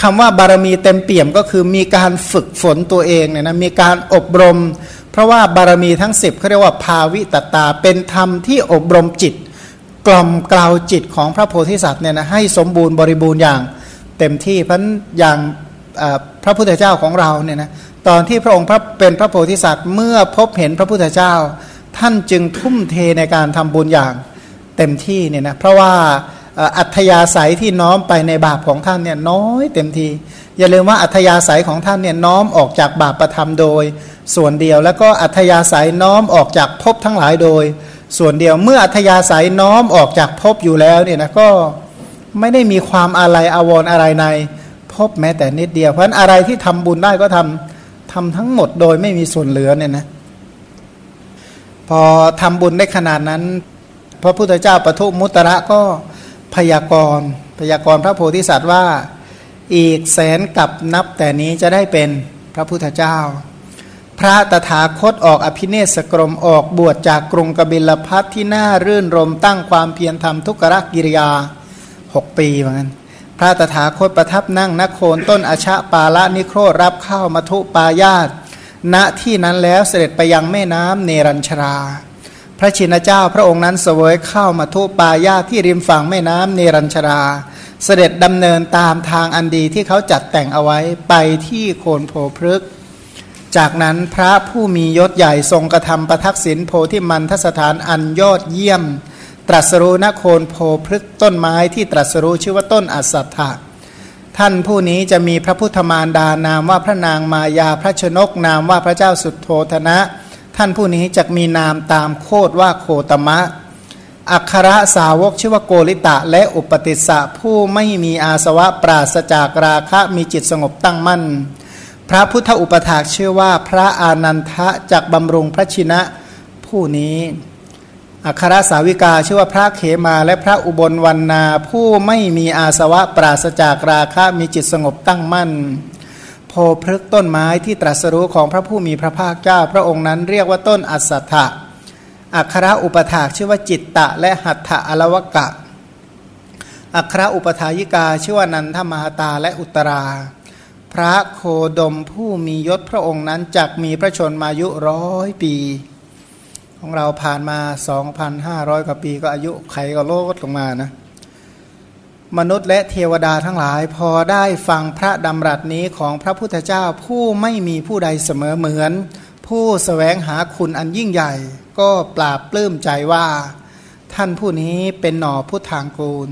คำว่าบารมีเต็มเปี่ยมก็คือมีการฝึกฝนตัวเองเนี่ยนะมีการอบรม เพราะว่าบารมีทั้ง 10เขาเรียกว่าภาวิตตาเป็นธรรมที่อบรมจิต กล่อมกล่าวจิตของพระโพธิสัตว์เนี่ยนะให้สมบูรณ์บริบูรณ์อย่างเต็มที่เพราะอย่างพระพุทธเจ้าของเราเนี่ยนะตอนที่พระองค์พระเป็นพระโพธิสัตว์เมื่อพบเห็นพระพุทธเจ้า ท่านจึงทุ่มเทในการทำบุญอย่างเต็มที่เนี่ยนะเพราะว่า อัธยาศัยที่น้อมไปในบาปของท่านเนี่ยน้อยเต็มที อย่าลืมว่าอัธยาศัยของท่านเนี่ยน้อมออกจากบาปประทำโดย ส่วนเดียวแล้วก็อัธยาศัยน้อมออกจากภพทั้งหลายโดย ส่วนเดียวเมื่ออัธยาศัยน้อมออกจากภพอยู่แล้วเนี่ยนะก็ไม่ได้มีความอะไรอาวรอะไรในภพแม้แต่นิดเดียวเพราะอะไรที่ทำบุญได้ก็ทำทำทั้งหมดโดยไม่มีส่วนเหลือเนี่ยนะพอทำบุญได้ขนาดนั้น พระพุทธเจ้าปทุมุตระก็ พยากรณ์พยากรณ์พระโพธิสัตว์ว่าอีกแสนกับนับแต่นี้จะได้เป็นพระพุทธเจ้า พระตถาคตออกอภิเนศกรมออกบวชจากกรุงกบิลพัทที่น่ารื่นรมตั้งความเพียรทำทุกรกิริยาหกปีเหมือนกันพระตถาคตประทับนั่งนโคนต้นอชะปาละนิโครรับข้าวมัทุปายาตณที่นั้นแล้วเสด็จไปยังแม่น้ำเนรัญชรา พระชินเจ้าพระองค์นั้นเสวยเข้ามาทุปายาที่ริมฝั่งแม่น้ำเนรัญชรา เสด็จดำเนินตามทางอันดีที่เขาจัดแต่งเอาไว้ไปที่โคนโพพฤกจากนั้นพระผู้มียศใหญ่ทรงกระทำประทักษิณโพธิมันทสถานอันยอดเยี่ยม ตรัสรู้นโคนโพพฤกต้นไม้ที่ตรัสรู้ชื่อว่าต้นอัสัทธะท่านผู้นี้จะมีพระพุทธมารดานามว่าพระนางมายาพระชนกนามว่าพระเจ้าสุดโทธนะ ท่านผู้นี้จะมีนามตามโคดว่าโคตมะ อัครสาวกชื่อว่าโกริตะ และอุปติสสะผู้ไม่มีอาสวะปราศจากราคะมีจิตสงบตั้งมั่น พระพุทธอุปถากชื่อว่าพระอานันทะจากบำรุงพระชินะผู้นี้ อัครสาวิกาชื่อว่าพระเขมาและพระอุบลวันนาผู้ไม่มีอาสวะปราศจากราคะมีจิตสงบตั้งมั่น โพพฤกต้นไม้ที่ตรัสรู้ของพระผู้มีพระภาคเจ้า พระองค์นั้นเรียกว่าต้นอัสสัทธะอัคราอุปถากชื่อว่าจิตตะ และหัตถะอลวกะ อัคราอุปถายิกาชื่อว่านันทมหตาและอุตรา พระโคดมผู้มียศพระองค์นั้นจักมีพระชนมายุร้อยปี ของเราผ่านมา 2,500 กว่าปีก็อายุไขก็ลดลงมานะ มนุษย์และเทวดาทั้งหลาย พอได้ฟังพระดำรัสนี้ของพระพุทธเจ้าผู้ไม่มีผู้ใดเสมอเหมือน ผู้สแสวงหาคุณอันยิ่งใหญ่ ก็ปราบปลื้มใจว่า ท่านผู้นี้เป็นหน่อพุทธางกูล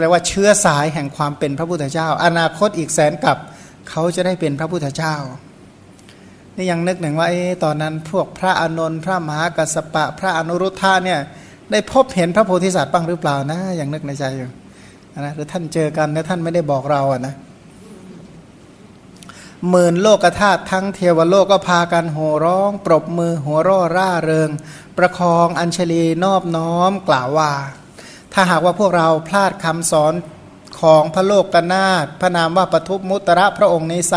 เรียกว่าเชื้อสายแห่งความเป็นพระพุทธเจ้า อนาคตอีกแสนกับเขาจะได้เป็นพระพุทธเจ้านี่ยังนึกหนึ่งว่าอตอนนั้นพวกพระอานนท์พระมหากัสสปะ พระอนุรุทธาเนี่ยได้พบเห็นพระโพธิสัตว์บ้างหรือเปล่านะยังนึกในใจอยู่ นะหรือท่านเจอกันแล้วท่านไม่ได้บอกเราอะนะหมื่นโลกธาตุทั้งเทวโลกก็พากันโห่ร้อง ปรบมือหัวร่อร่าเริง ประคองอัญชลีนอบน้อมกล่าวว่า ถ้าหากว่าพวกเราพลาดคำสอนของพระโลกกนาถพระนามว่าปทุมมุตระพระองค์ในไซ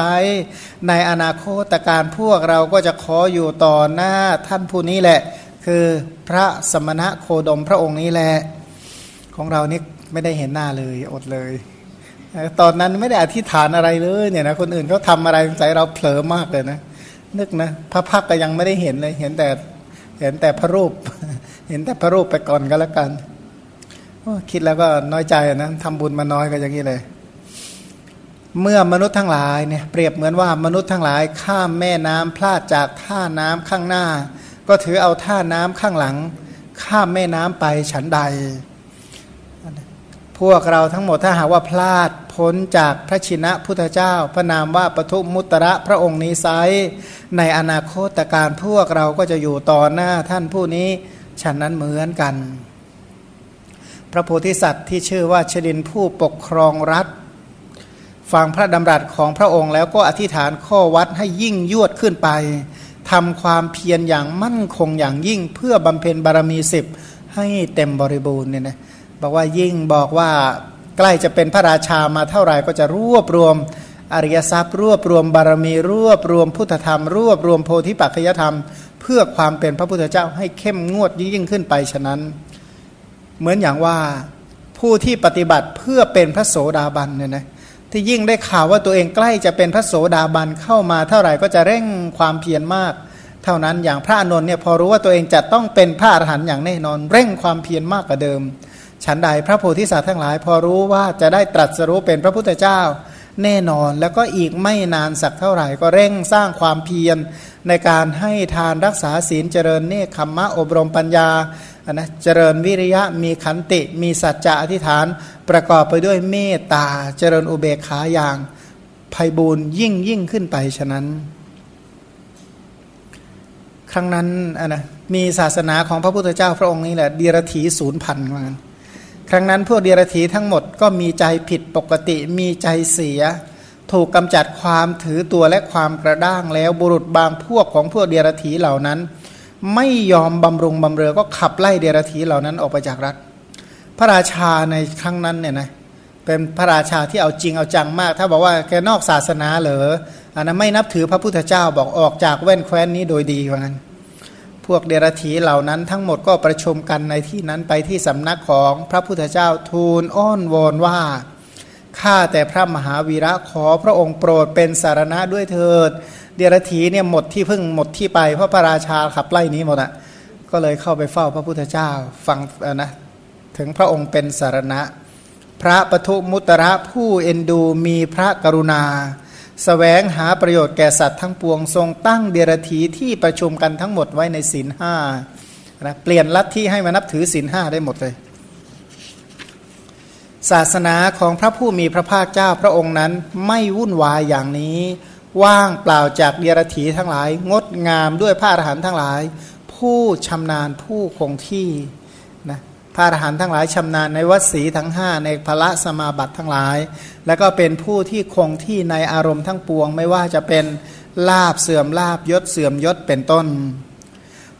ในอนาคตการพวกเราก็จะขออยู่ต่อหน้าท่านผู้นี้แหละ คือพระสมณะโคดมพระองค์นี้แหละ ของเรานี่ ไม่ได้เห็นหน้าเลยอดเลย ตอนนั้นไม่ได้อธิษฐานอะไรเลยเนี่ยนะคนอื่นเขาทาอะไรใจเราเผลอมากเลยนะนึกนะพระพักก็ยังไม่ได้เห็นเลย เห็นแต่เห็นแต่พระรูป เห็นแต่พระรูปไปก่อนก็แล้วกันคิดแล้วก็น้อยใจนะทำบุญมาน้อยก็อย่างนี้เลย เมื่อมนุษย์ทั้งหลายเนี่ยเปรียบเหมือนว่ามนุษย์ทั้งหลายข้ามแม่น้ำพลาดจากท่าน้ำข้างหน้า ก็ถือเอาท่าน้ำข้างหลัง ข้ามแม่น้ำไปฉันใด พวกเราทั้งหมดถ้าหากว่าพลาดพ้นจากพระชินะพุทธเจ้า พระนามว่าปทุมมุตระพระองค์นี้ไซในอนาคตการพวกเราก็จะอยู่ต่อหน้าท่านผู้นี้ฉันนั้นเหมือนกัน พระโพธิสัตว์ที่ชื่อว่าชดินผู้ปกครองรัฐ ฟังพระดำรัสของพระองค์แล้วก็อธิษฐานข้อวัดให้ยิ่งยวดขึ้นไปทำความเพียรอย่างมั่นคงอย่างยิ่งเพื่อบำเพ็ญบารมีสิบให้เต็มบริบูรณ์เนี่ยนะ บอกว่ายิ่งบอกว่าใกล้จะเป็นพระราชามาเท่าไหร่ก็จะรวบรวมอริยทรัพย์ รวบรวมบารมี รวบรวมพุทธธรรม รวบรวมโพธิปัจจยธรรม เพื่อความเป็นพระพุทธเจ้าให้เข้มงวดยิ่งขึ้นไปฉะนั้น เหมือนอย่างว่าผู้ที่ปฏิบัติเพื่อเป็นพระโสดาบันเนี่ยนะที่ยิ่งได้ข่าวว่าตัวเองใกล้จะเป็นพระโสดาบันเข้ามาเท่าไหร่ก็จะเร่งความเพียรมาก เท่านั้นอย่างพระอานนท์เนี่ยพอรู้ว่าตัวเองจะต้องเป็นพระอรหันต์อย่างแน่นอน เร่งความเพียรมากกว่าเดิม ฉันใดพระโพธิสัตว์ทั้งหลาย พอรู้ว่าจะได้ตรัสรู้เป็นพระพุทธเจ้า แน่นอนแล้วก็อีกไม่นานสักเท่าไหร่ ก็เร่งสร้างความเพียรในการให้ทานรักษาศีลเจริญเนคขมมะอบรมปัญญานะเจริญวิริยะมีขันติ มีสัจจะอธิษฐาน ประกอบไปด้วยเมตตาเจริญอุเบกขาอย่างภัยบูรยิ่งยิ่งขึ้นไปฉะนั้น ครั้งนั้นนะมีศาสนาของพระพุทธเจ้าพระองค์นี้แหละดีรถีศูนย์พันกัน ครั้งนั้นพวกเดียรถีทั้งหมดก็มีใจผิดปกติมีใจเสีย ถูกกำจัดความถือตัวและความกระด้างแล้วบุรุษบางพวกของพวกเดียรถีเหล่านั้น ไม่ยอมบำรุงบำเรอก็ขับไล่เดรธีเหล่านั้นออกไปจากรัฐ พระราชาในครั้งนั้นเนี่ยนะเป็นพระราชาที่เอาจริงเอาจังมาก ถ้าบอกว่าแกนอกศาสนาเหรออันนั้นไม่นับถือพระพุทธเจ้าบอกออกจากแว่นแคว้นนี้โดยดีว่างั้น พวกเดรธีเหล่านั้นทั้งหมดก็ประชุมกันในที่นั้นไปที่สำนักของพระพุทธเจ้าทูลอ้อนวอนว่าข้าแต่พระมหาวีระขอพระองค์โปรดเป็นสารณะด้วยเถิด เดียรถีเนี่ยหมดที่พึ่งหมดที่ไปเพราะพระราชาขับไล่นี้หมดอะก็เลยเข้าไปเฝ้าพระพุทธเจ้าฟังนะถึงพระองค์เป็นสารณะ พระปทุมุตระผู้เอ็นดูมีพระกรุณา สแสวงหาประโยชน์แก่สัตว์ทั้งปวงทรงตั้งเดรธีที่ประชุมกันทั้งหมดไว้ในศีลห้านะเปลี่ยนลัทธิให้มานับถือศีลห้าได้หมดเลย ศาสนาของพระผู้มีพระภาคเจ้าพระองค์นั้นไม่วุ่นวายอย่างนี้ ว่างเปล่าจากเดรถีทั้งหลาย งดงามด้วยพระอรหันต์ทั้งหลาย ผู้ชำนาญผู้คงที่ พระอรหันต์ทั้งหลายชำนาญในวัสีทั้งห้าในพระสมาบัติทั้งหลาย แล้วก็เป็นผู้ที่คงที่ในอารมณ์ทั้งปวง ไม่ว่าจะเป็นลาบเสื่อมลาบยศเสื่อมยศเป็นต้น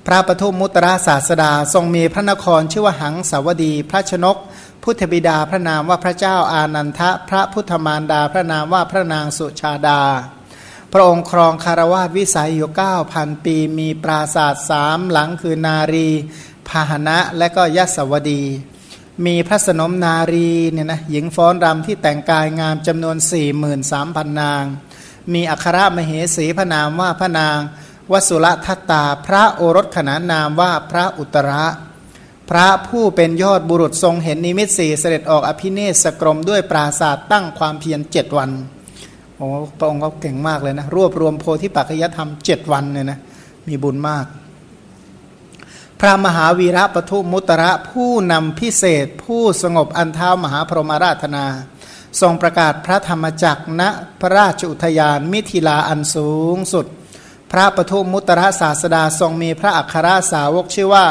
พระปทุมมุตระศาสดาทรงมีพระนครชื่อว่าหังสาวดี พระชนก พุทธบิดาพระนามว่าพระเจ้าอานันทะ พระพุทธมารดาพระนามว่าพระนางสุชาดา พระองค์ครองคารวาสวิสัยอยู่เก้าพันปี มีปราศาสตร์สามหลังคือนารี พาหนะและก็ยศวดี มีพระสนมนารีเนี่ยนะหญิงฟ้อนรำที่แต่งกายงามจำนวน 4 3 0 0 0 นาง มีอัครมเหสีพระนามว่าพระนางวสุรทัตตา พระโอรสขนานนามว่าพระอุตระ พระผู้เป็นยอดบุรุษทรงเห็นนิมิตสีเสด็จออกอภิเนศกรมด้วยปราศาสตร์ตั้งความเพียรเจ็ดวันโอ้พระองค์เขาเก่งมากเลยนะ รวบรวมโพธิปัจจยธรรมเจ็ดวันเนี่ยนะ มีบุญมาก พระมหาวีระปทุมุตระผู้นำพิเศษ ผู้สงบอันเท้ามหาพรหมาราธนา ทรงประกาศพระธรรมจักรณพระราชอุทยานมิถิลาอันสูงสุด พระปทุมุตระศาสดาทรงมีพระอัครสาวกชื่อว่า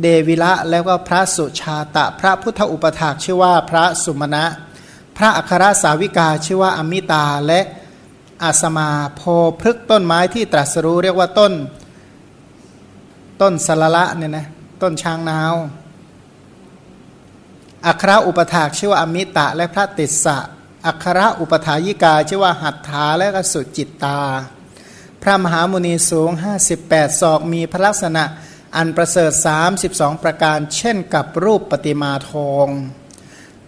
เดวิละแล้วก็พระสุชาตะ พระพุทธอุปถากชื่อว่าพระสุมาณะ พระอัครสาวิกาชื่อว่าอมิตาและอาสมาโพพฤกต้นไม้ที่ตรัสรู้เรียกว่าต้น ต้นสละละเนี่ยนะต้นช้างนาวอัคราอุปถากชื่อว่าอมิตะและพระติสสะอัคราอุปถายิกาชื่อว่าหัตถาและกสุจิตตา พระมหามุนีสูง 58 ศอกมีพระลักษณะอันประเสริฐ 32 ประการเช่นกับรูปปฏิมาทอง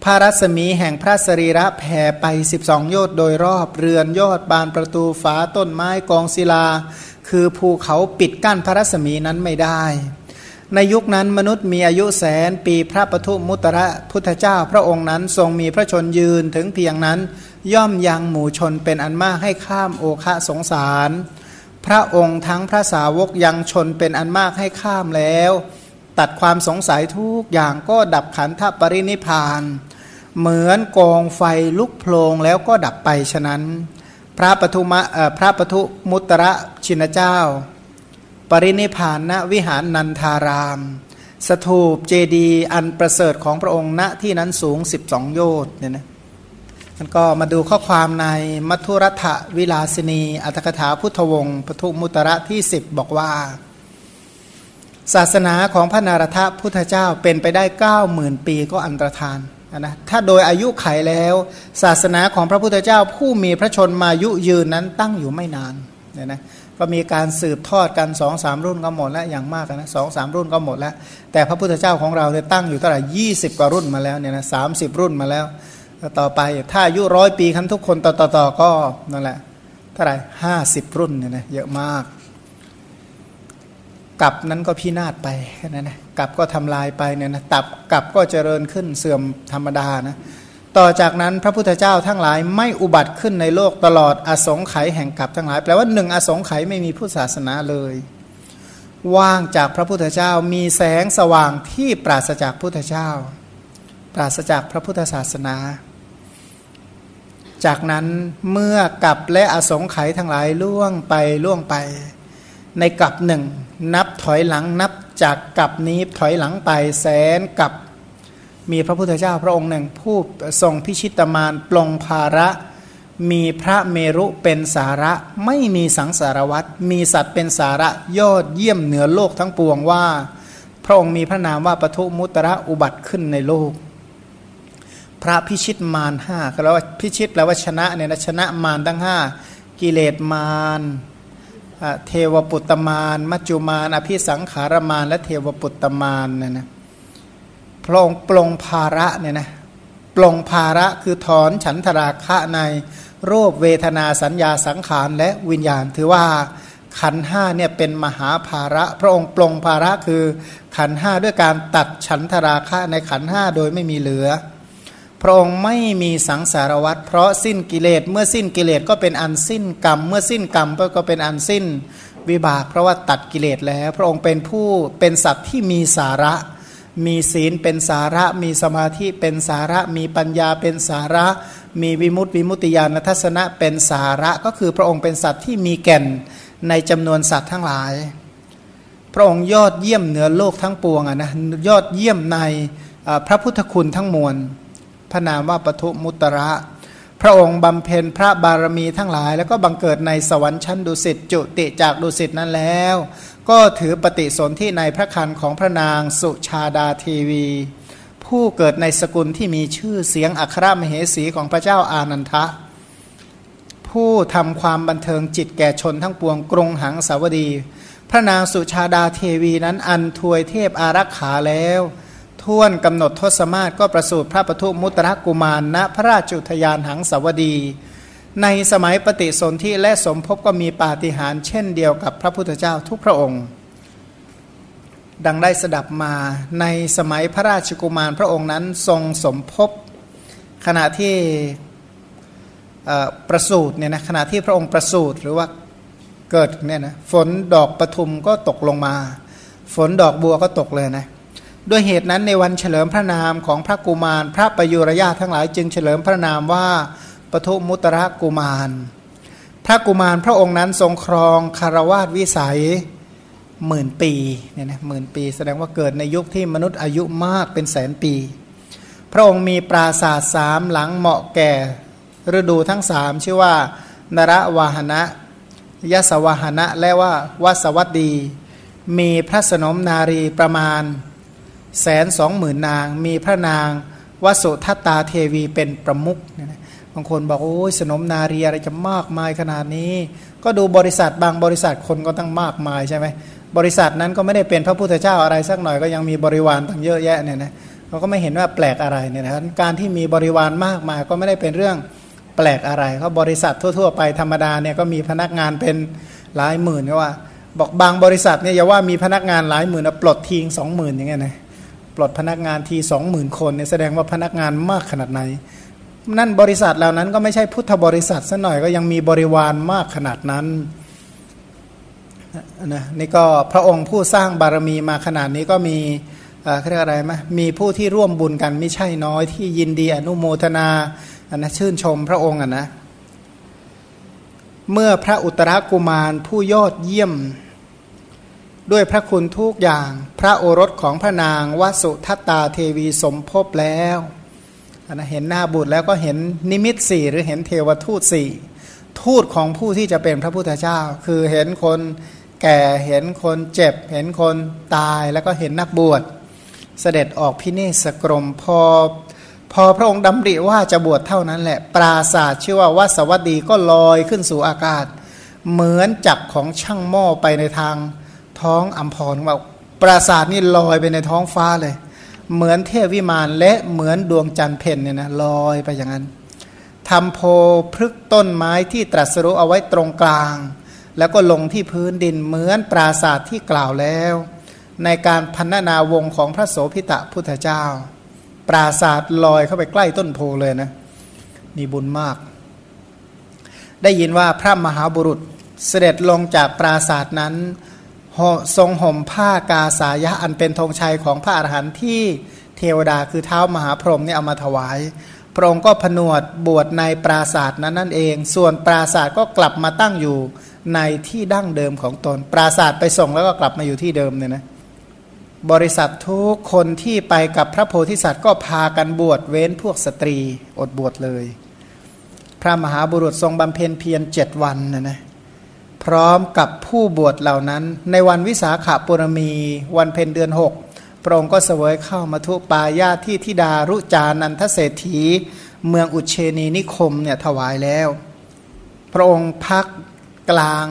พระรัศมีแห่งพระสรีระแผ่ไป 12 โยชน์โดยรอบเรือนยอดบานประตูฝาต้นไม้กองศิลา คือภูเขาปิดกั้นพระรัศมีนั้นไม่ได้ ในยุคนั้นมนุษย์มีอายุแสนปีพระปทุมุตระพุทธเจ้าพระองค์นั้นทรงมีพระชนยืนถึงเพียงนั้นย่อมยังหมู่ชนเป็นอันมากให้ข้ามโอคะสงสาร พระองค์ทั้งพระสาวกยังชนเป็นอันมากให้ข้ามแล้ว ตัดความสงสัยทุกอย่างก็ดับขันธปรินิพาน เหมือนกองไฟลุกโพลงแล้วก็ดับไปฉะนั้น พระปทุมะพระปทุมุตระชินเจ้า ปรินิพานณวิหารนันทาราม สถูปเจดีอันประเสริฐของพระองค์ณที่นั้นสูง 12 โยชน์เนี่ยนะมันก็มาดูข้อความในมัทุรัฐวิลาสินี อัตถกถาพุทธวงศ์ปทุมุตระที่ 10 บอกว่า ศาสนาของพระนารถพุทธเจ้าเป็นไปได้ 90,000 ปีก็อันตรธาน นะถ้าโดยอายุไขแล้ว ศาสนาของพระพุทธเจ้าผู้มีพระชนมายุยืนนั้นตั้งอยู่ไม่นานเนี่ยนะก็มีการสืบทอดกันสองสามรุ่นก็หมดแล้วอย่างมากนะสองสามรุ่นก็หมดแล้ว แต่พระพุทธเจ้าของเราเนี่ยตั้งอยู่เท่าไหร่ยี่สิบกว่ารุ่นมาแล้วเนี่ยนะสามสิบรุ่นมาแล้วต่อไปถ้าอายุร้อยปีคันทุกคนต่อต่อก็นั่นแหละเท่าไหร่ห้าสิบรุ่นเนี่ยนะเยอะมาก กับนั้นก็พินาศไปแค่นั้นนะกับก็ทำลายไปเนี่ยนะตับกับก็เจริญขึ้นเสื่อมธรรมดานะต่อจากนั้นพระพุทธเจ้าทั้งหลายไม่อุบัติขึ้นในโลกตลอดอสงไขยแห่งกับทั้งหลายแปลว่าหนึ่งอสงไขยไม่มีผู้ศาสนาเลย ว่างจากพระพุทธเจ้ามีแสงสว่างที่ปราศจากพุทธเจ้า ปราศจากพระพุทธศาสนา จากนั้นเมื่อกับและอสงไขยทั้งหลายล่วงไปล่วงไป ในกับหนึ่ง นับถอยหลังนับจากกับนี้ถอยหลังไปแสนกับมีพระพุทธเจ้าพระองค์หนึ่ง ผู้ทรงพิชิตมารปลงภาระ มีพระเมรุเป็นสาระไม่มีสังสารวัตรมีสัตว์เป็นสาระยอดเยี่ยมเหนือโลกทั้งปวงว่า พระองค์มีพระนามว่าปทุมุตระอุบัติขึ้นในโลก พระพิชิตมารห้าก็แล้วว่าพิชิตแปลว่าชนะเนี่ยนะชนะมารทั้งห้ากิเลสมาร เทวปุตตมาน มัจจุมาน อภิสังขารมาน และเทวปุตตมานเนี่ยนะพระองค์ปลงภาระเนี่ยนะปลงภาระคือถอนฉันทราคะในรูปเวทนาสัญญาสังขารและวิญญาณ ถือว่าขันห้าเนี่ยเป็นมหาภาระ พระองค์ปลงภาระคือขันห้าด้วยการตัดฉันทราคะในขันห้าโดยไม่มีเหลือ พระองค์ไม่มีสังสารวัตรเพราะสิ้นกิเลสเมื่อสิ้นกิเลสก็เป็นอันสิ้นกรรม เมื่อสิ้นกรรมก็เป็นอันสิ้นวิบาก เพราะว่าตัดกิเลสแล้ว พระองค์เป็นผู้เป็นสัตว์ที่มีสาระ มีศีลเป็นสาระ มีสมาธิเป็นสาระ มีปัญญาเป็นสาระ มีวิมุตติวิมุตติญาณทัศนะเป็นสาระก็คือพระองค์เป็นสัตว์ที่มีแก่นในจำนวนสัตว์ทั้งหลาย พระองค์ยอดเยี่ยมเหนือโลกทั้งปวงอะนะยอดเยี่ยมในพระพุทธคุณทั้งมวล พระนามว่าปทุมุตระ พระองค์บำเพ็ญพระบารมีทั้งหลาย แล้วก็บังเกิดในสวรรค์ชั้นดุสิตจุติจากดุสิตนั้นแล้ว ก็ถือปฏิสนธิในพระคันของพระนางสุชาดาเทวี ผู้เกิดในสกุลที่มีชื่อเสียงอัครมเหสีของพระเจ้าอานันทะ ผู้ทำความบันเทิงจิตแก่ชนทั้งปวงกรุงหังสาวดี พระนางสุชาดาเทวีนั้นอันทวยเทพอารักขาแล้ว ท่วนกำหนดทศมาศก็ประสูติพระปทุมุตระกุมารณพระราชุทยานหังสาวดี ในสมัยปฏิสนธิและสมภพก็มีปาฏิหาริย์เช่นเดียวกับพระพุทธเจ้าทุกพระองค์ ดังได้สดับมาในสมัยพระราชกุมารพระองค์นั้นทรงสมภพขณะที่ประสูตรเนี่ยนะขณะที่พระองค์ประสูตรหรือว่าเกิดเนี่ยนะฝนดอกปทุมก็ตกลงมา ฝนดอกบัวก็ตกเลยนะ ด้วยเหตุนั้นในวันเฉลิมพระนามของพระกุมาร พระประยุรญาทั้งหลายจึงเฉลิมพระนามว่าปทุมุตระกุมาร พระกุมารพระองค์นั้นทรงครองคารวาสวิสัยหมื่นปีเนี่ยนะหมื่นปี แสดงว่าเกิดในยุคที่มนุษย์อายุมากเป็นแสนปี พระองค์มีปราสาทสามหลังเหมาะแก่ ฤดูทั้งสามชื่อว่า นรวาหนะยสวาหนะและว่าวัสวัตดี มีพระสนมนารีประมาณ แสนสองหมื่นนาง มีพระนางวสุทัตตาเทวีเป็นประมุขเนี่ยนะบางคนบอกโอ้ยสนมนาเรียอะไรจะมากมายขนาดนี้ ก็ดูบริษัทบางบริษัทคนก็ตั้งมากมายใช่ไหมบริษัทนั้นก็ไม่ได้เป็นพระพุทธเจ้าอะไรสักหน่อยก็ยังมีบริวารตั้งเยอะแยะเนี่ยนะเราก็ไม่เห็นว่าแปลกอะไรเนี่ยนะการที่มีบริวารมากมายก็ไม่ได้เป็นเรื่องแปลกอะไรเขาบริษัททั่ว ๆ ไปธรรมดาเนี่ยก็มีพนักงานเป็นหลายหมื่นก็ว่า บอกบางบริษัทเนี่ยอย่าว่ามีพนักงานหลายหมื่นปลดทิ้งสองหมื่นอย่างเงี้ยนะ ปลดพนักงานทีสองหมื่นคนเนี่ยแสดงว่าพนักงานมากขนาดไหน นั่นบริษัทเหล่านั้นก็ไม่ใช่พุทธบริษัทซะหน่อยก็ยังมีบริวารมากขนาดนั้นนะนี่ก็พระองค์ผู้สร้างบารมีมาขนาดนี้ก็มีเรียกอะไรไหมมีผู้ที่ร่วมบุญกันไม่ใช่น้อยที่ยินดีอนุโมทนาอันนะชื่นชมพระองค์อะนะ เมื่อพระอุตรากุมารผู้ยอดเยี่ยม ด้วยพระคุณทุกอย่างพระโอรสของพระนางวสุทัตตาเทวีสมภพแล้วนะเห็นหน้าบุตรแล้วก็เห็นนิมิตสี่หรือเห็นเทวทูตสี่ทูตของผู้ที่จะเป็นพระพุทธเจ้า คือเห็นคนแก่เห็นคนเจ็บ เห็นคนตายแล้วก็เห็นนักบวช เสด็จออกพิเนสกรมพอพอพระองค์ดำริว่าจะบวชเท่านั้นแหละ ปราศาสตร์ชื่อว่าวัสวัสดีก็ลอยขึ้นสู่อากาศ เหมือนจักของช่างหม้อไปในทาง ท้องอัมพรว่าปราศาสตร์นี่ลอยไปในท้องฟ้าเลย เหมือนเทพวิมานและเหมือนดวงจันทร์เพนเนี่ยนะลอยไปอย่างนั้นทำโพพฤกต้นไม้ที่ตรัสรู้เอาไว้ตรงกลาง แล้วก็ลงที่พื้นดินเหมือนปราศาสตร์ที่กล่าวแล้ว ในการพันนาวงของพระโสพิตะพุทธเจ้า ปราศาสตร์ลอยเข้าไปใกล้ต้นโพเลยนะมีบุญมาก ได้ยินว่าพระมหาบุรุษเสด็จลงจากปราศาสตร์นั้น ทรงห่มผ้ากาสายะอันเป็นธงชัยของพระอรหันต์ที่เทวดาคือเท้ามหาพรหมนี่เอามาถวาย พระองค์ก็ผนวดบวชในปราศาสตร์นั้นนั่นเอง ส่วนปราศาสตร์ก็กลับมาตั้งอยู่ในที่ดั้งเดิมของตน ปราศาสตร์ไปส่งแล้วก็กลับมาอยู่ที่เดิมเนี่ยนะบริษัททุกคนที่ไปกับพระโพธิสัตว์ก็พากันบวชเว้นพวกสตรีอดบวชเลย พระมหาบุรุษทรงบำเพ็ญเพียรเจ็ดวันนะนะ ร้อมกับผู้บวชเหล่านั้น ในวันวิสาขาปุรมี วันเพ็ญเดือนหกพระองค์ก็เสวยเข้ามาทุปายาที่ทิดารุจานันทเศรษฐี เมืองอุเชนีนิคมเนี่ยถวายแล้ว พระองค์พักกลาง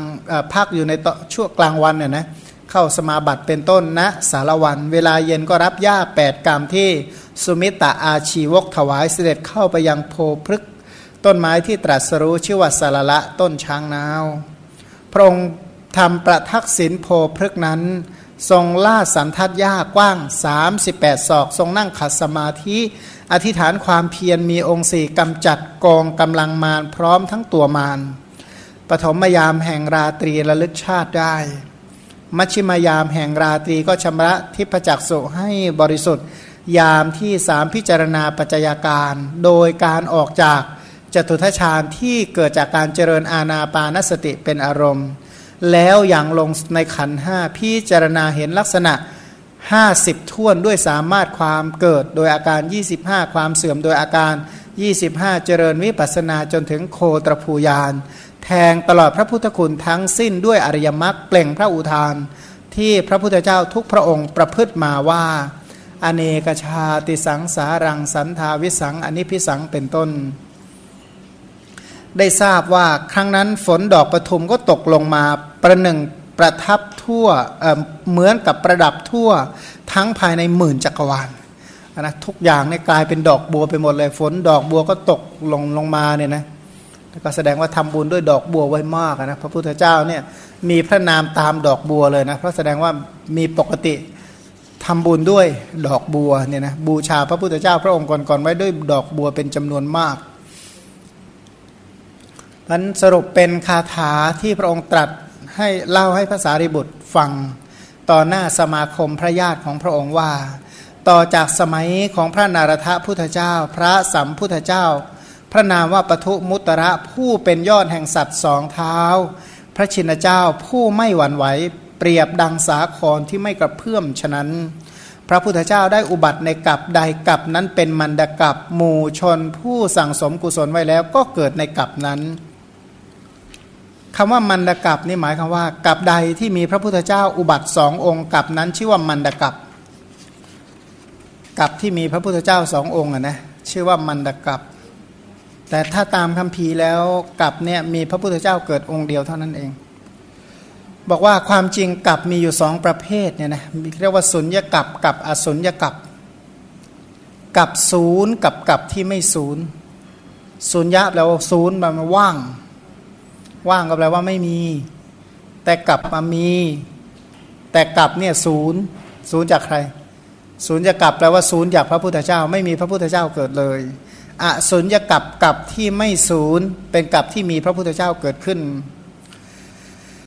พักอยู่ในช่วงกลางวันเนี่ยนะเข้าสมาบัติเป็นต้นนะสารวัน เวลาเย็นก็รับญ้าแปดกรรมที่สุมิตะอาชีวกถวายเสด็จเข้าไปยังโพพฤกต้นไม้ที่ตรัสรู้ชื่อว่าสารละต้นช้างนาว ระองค์ทำประทักษิณโพพฤกนั้น ทรงล่าสันทัดหญ้ากว้าง 38 ศอก ทรงนั่งขัดสมาธิ อธิษฐานความเพียรมีองค์สี่กำจัดกองกำลังมารพร้อมทั้งตัวมารปฐมยามแห่งราตรีระลึกชาติได้ มัชชิมยามแห่งราตรีก็ชำระทิพจักสุให้บริสุทธิ์ ยามที่สามพิจารณาปัจจัยการ โดยการออกจาก จตุทัชฌานที่เกิดจากการเจริญอาณาปานสติเป็นอารมณ์ แล้วอย่างลงในขันห้าพิจารณาเห็นลักษณะ 50ท่วนด้วยสามารถความเกิดโดยอาการ 25 ความเสื่อมโดยอาการ 25 เจริญวิปัสนาจนถึงโคตรภูยาน แทงตลอดพระพุทธคุณทั้งสิ้นด้วยอริยมรรคเปล่งพระอุทาน ที่พระพุทธเจ้าทุกพระองค์ประพฤติมาว่า อเนกชาติสังสารังสันทาวิสังอนิพิสังเป็นต้น ได้ทราบว่าครั้งนั้นฝนดอกปทุมก็ตกลงมาประหนึ่งประทับทั่วเเหมือนกับประดับทั่วทั้งภายในหมื่นจักรวาลนะทุกอย่างเนี่ยกลายเป็นดอกบัวไปหมดเลย ฝนดอกบัวก็ตกลงลงมาเนี่ยนะก็แสดงว่าทำบุญด้วยดอกบัวไว้มากนะพระพุทธเจ้าเนี่ยมีพระนามตามดอกบัวเลยนะเพราะแสดงว่ามีปกติทำบุญด้วยดอกบัวเนี่ยนะบูชาพระพุทธเจ้าพระองค์ก่อนๆไว้ด้วยดอกบัวเป็นจำนวนมาก มันสรุปเป็นคาถาที่พระองค์ตรัสให้เล่าให้ภาษาริบุตรฟังต่อหน้าสมาคมพระญาติของพระองค์ว่า ต่อจากสมัยของพระนารถพุทธเจ้า พระสัมพุทธเจ้า พระนามว่าปทุมุตระผู้เป็นยอดแห่งสัตว์สองเท้า พระชินเจ้าผู้ไม่หวั่นไหวเปรียบดังสาครที่ไม่กระเพื่อมฉะนั้น พระพุทธเจ้าได้อุบัติในกับใดกับนั้นเป็นมันดกับหมู่ชนผู้สั่งสมกุศลไว้แล้วก็เกิดในกับนั้น คำว่ามันดกับนี่หมายคำว่ากับใดที่มีพระพุทธเจ้าอุบัติสององค์กับนั้นชื่อว่ามันดกับกับที่มีพระพุทธเจ้าสององค์นะชื่อว่ามันดกับ แต่ถ้าตามคำพีแล้วกับเนี่ยมีพระพุทธเจ้าเกิดองค์เดียวเท่านั้นเอง บอกว่าความจริงกับมีอยู่สองประเภทเนี่ยนะเรียกว่าสุญญกับกับอสุญญกับกับศูนย์กับกับที่ไม่ศูนย์สุญญะแปลว่าศูนย์มันว่าง ว่างก็แปลว่าไม่มี แต่กลับมามี แต่กลับเนี่ยศูนย์ศูนย์จากใคร ศูนย์จะกลับแปลว่าศูนย์จากพระพุทธเจ้า ไม่มีพระพุทธเจ้าเกิดเลยอศูนย์จะกลับกับที่ไม่ศูนย์เป็นกับที่มีพระพุทธเจ้าเกิดขึ้น